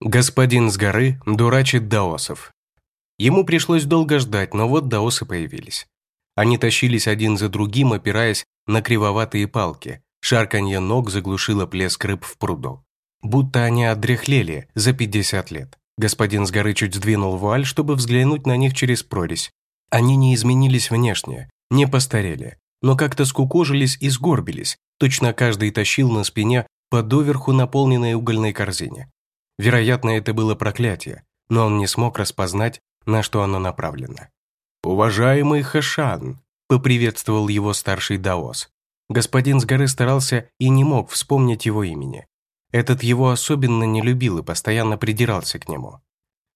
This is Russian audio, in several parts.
Господин с горы дурачит даосов. Ему пришлось долго ждать, но вот даосы появились. Они тащились один за другим, опираясь на кривоватые палки. Шарканье ног заглушило плеск рыб в пруду. Будто они отдряхлели за 50 лет. Господин с горы чуть сдвинул вуаль, чтобы взглянуть на них через прорезь. Они не изменились внешне, не постарели, но как-то скукожились и сгорбились. Точно каждый тащил на спине по доверху наполненной угольной корзине. Вероятно, это было проклятие, но он не смог распознать, на что оно направлено. «Уважаемый Хэшан!» – поприветствовал его старший даос. Господин с горы старался и не мог вспомнить его имени. Этот его особенно не любил и постоянно придирался к нему.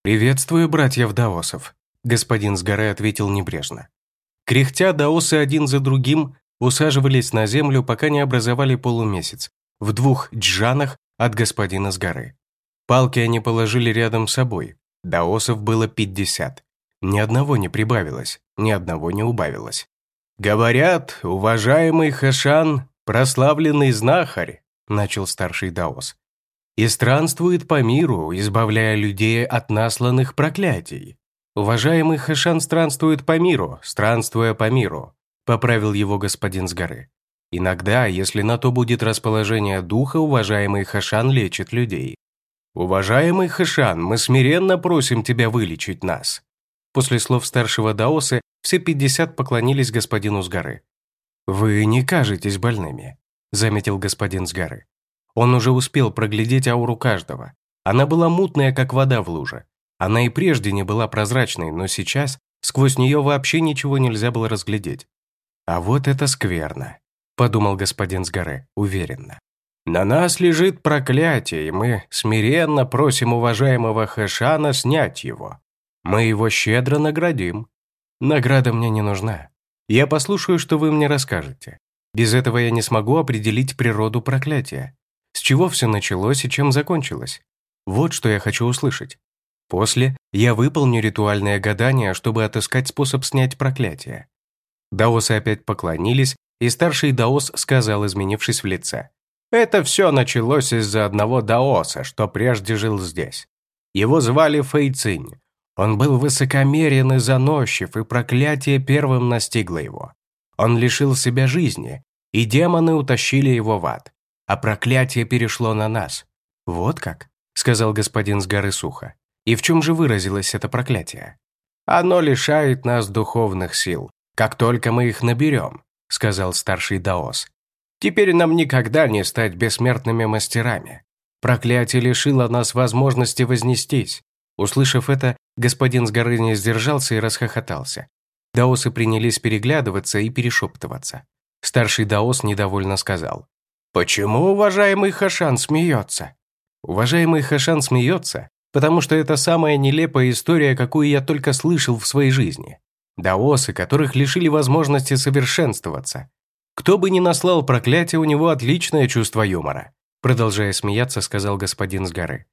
«Приветствую, братьев даосов», – господин с горы ответил небрежно. Кряхтя, даосы один за другим усаживались на землю, пока не образовали полумесяц, в двух джанах от господина с горы. Палки они положили рядом с собой. Даосов было 50. Ни одного не прибавилось, ни одного не убавилось. «Говорят, уважаемый Хэшан, прославленный знахарь», начал старший Даос, «и странствует по миру, избавляя людей от насланных проклятий. Уважаемый Хэшан странствует по миру, странствуя по миру», поправил его господин с горы. «Иногда, если на то будет расположение духа, уважаемый Хэшан лечит людей. «Уважаемый Хэшан, мы смиренно просим тебя вылечить нас». После слов старшего Даосы все пятьдесят поклонились господину с горы. «Вы не кажетесь больными», – заметил господин с горы. Он уже успел проглядеть ауру каждого. Она была мутная, как вода в луже. Она и прежде не была прозрачной, но сейчас сквозь нее вообще ничего нельзя было разглядеть. «А вот это скверно», – подумал господин с горы, уверенно. На нас лежит проклятие, и мы смиренно просим уважаемого Хэшана снять его. Мы его щедро наградим. Награда мне не нужна. Я послушаю, что вы мне расскажете. Без этого я не смогу определить природу проклятия. С чего все началось и чем закончилось. Вот что я хочу услышать. После я выполню ритуальное гадание, чтобы отыскать способ снять проклятие. Даосы опять поклонились, и старший Даос сказал, изменившись в лице. Это все началось из-за одного даоса, что прежде жил здесь. Его звали Фэйцинь. Он был высокомерен и заносчив, и проклятие первым настигло его. Он лишил себя жизни, и демоны утащили его в ад. А проклятие перешло на нас. «Вот как?» – сказал господин с горы сухо. «И в чем же выразилось это проклятие?» «Оно лишает нас духовных сил, как только мы их наберем», – сказал старший Даос. Теперь нам никогда не стать бессмертными мастерами. Проклятие лишило нас возможности вознестись. Услышав это, господин с горы не сдержался и расхохотался. Даосы принялись переглядываться и перешептываться. Старший Даос недовольно сказал. «Почему уважаемый Хашан смеется?» Уважаемый Хашан смеется, потому что это самая нелепая история, какую я только слышал в своей жизни. Даосы, которых лишили возможности совершенствоваться, кто бы ни наслал проклятие, у него отличное чувство юмора. Продолжая смеяться, сказал господин с горы.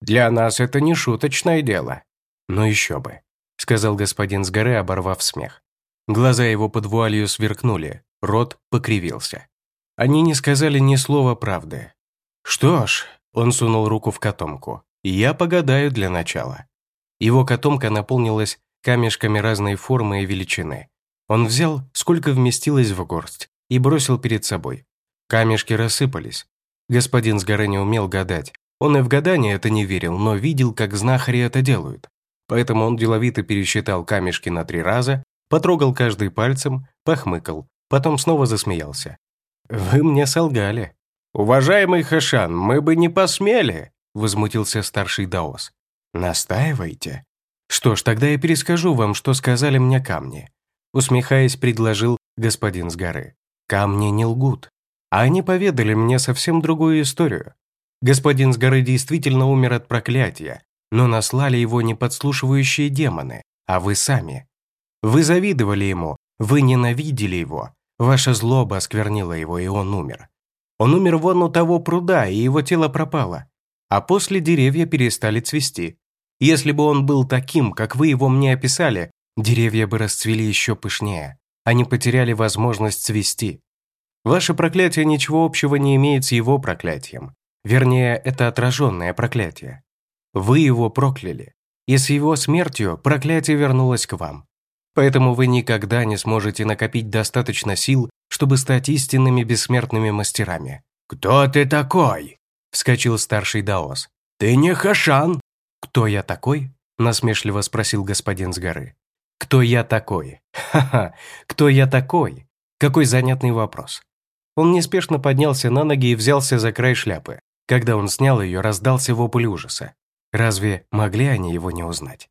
Для нас это не шуточное дело. Ну еще бы, сказал господин с горы, оборвав смех. Глаза его под вуалью сверкнули, рот покривился. Они не сказали ни слова правды. Что ж, он сунул руку в котомку. Я погадаю для начала. Его котомка наполнилась камешками разной формы и величины. Он взял, сколько вместилось в горсть, и бросил перед собой. Камешки рассыпались. Господин с горы не умел гадать. Он и в гадание это не верил, но видел, как знахари это делают. Поэтому он деловито пересчитал камешки на три раза, потрогал каждый пальцем, похмыкал, потом снова засмеялся. «Вы мне солгали». «Уважаемый Хашан, мы бы не посмели», – возмутился старший Даос. «Настаивайте». «Что ж, тогда я перескажу вам, что сказали мне камни», – усмехаясь, предложил господин с горы. Камни не лгут. А они поведали мне совсем другую историю. Господин с горы действительно умер от проклятия, но наслали его не подслушивающие демоны, а вы сами. Вы завидовали ему, вы ненавидели его, ваша злоба осквернила его, и он умер. Он умер вон у того пруда, и его тело пропало. А после деревья перестали цвести. Если бы он был таким, как вы его мне описали, деревья бы расцвели еще пышнее. Они потеряли возможность цвести. Ваше проклятие ничего общего не имеет с его проклятием. Вернее, это отраженное проклятие. Вы его прокляли, и с его смертью проклятие вернулось к вам. Поэтому вы никогда не сможете накопить достаточно сил, чтобы стать истинными бессмертными мастерами». «Кто ты такой?» – вскочил старший Даос. «Ты не Хашан!» «Кто я такой?» – насмешливо спросил господин с горы. «Кто я такой? Ха-ха! Кто я такой? Какой занятный вопрос!» Он неспешно поднялся на ноги и взялся за край шляпы. Когда он снял ее, раздался вопль ужаса. Разве могли они его не узнать?